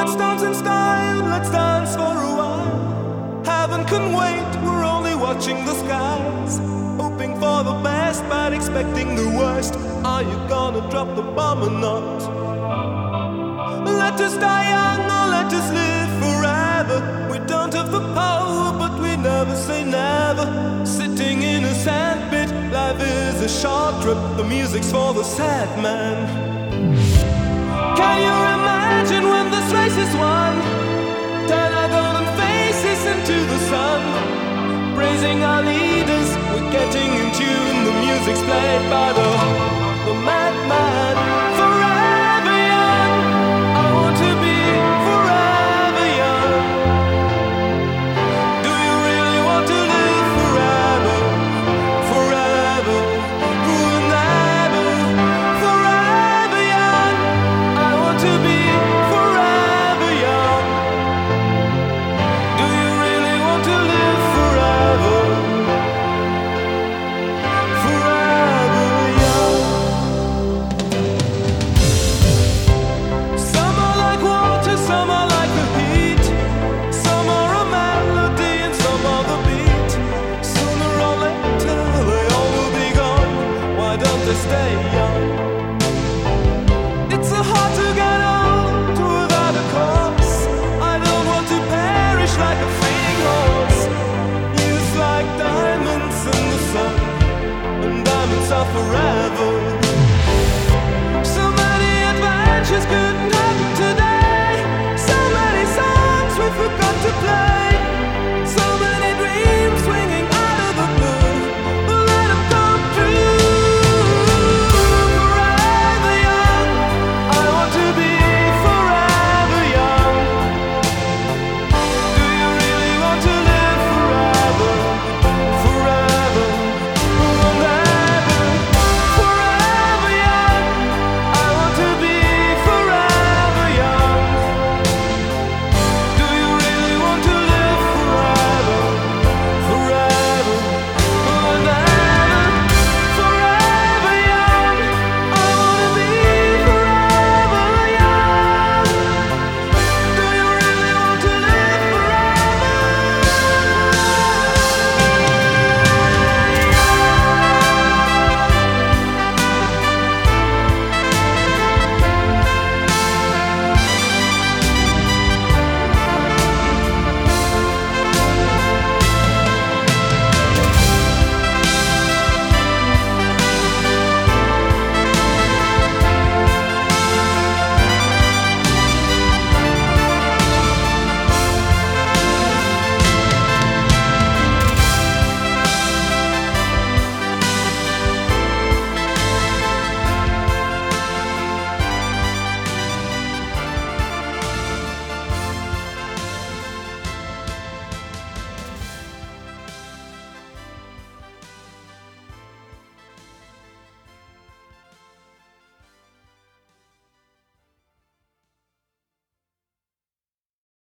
Let's dance in style, let's dance for a while. Heaven can wait, we're only watching the skies. Hoping for the best, but expecting the worst. Are you gonna drop the bomb or not? Let us die young or let us live forever. We don't have the power, but we never say never. Sitting in a sandpit, life is a short trip. The music's for the sad man. Can you Our leaders, we're getting in tune. The music's played by the, the madman. Don't they stay young. It's so hard to get old without a cause. I don't want to perish like a fading horse. Used like diamonds in the sun, and diamonds are forever.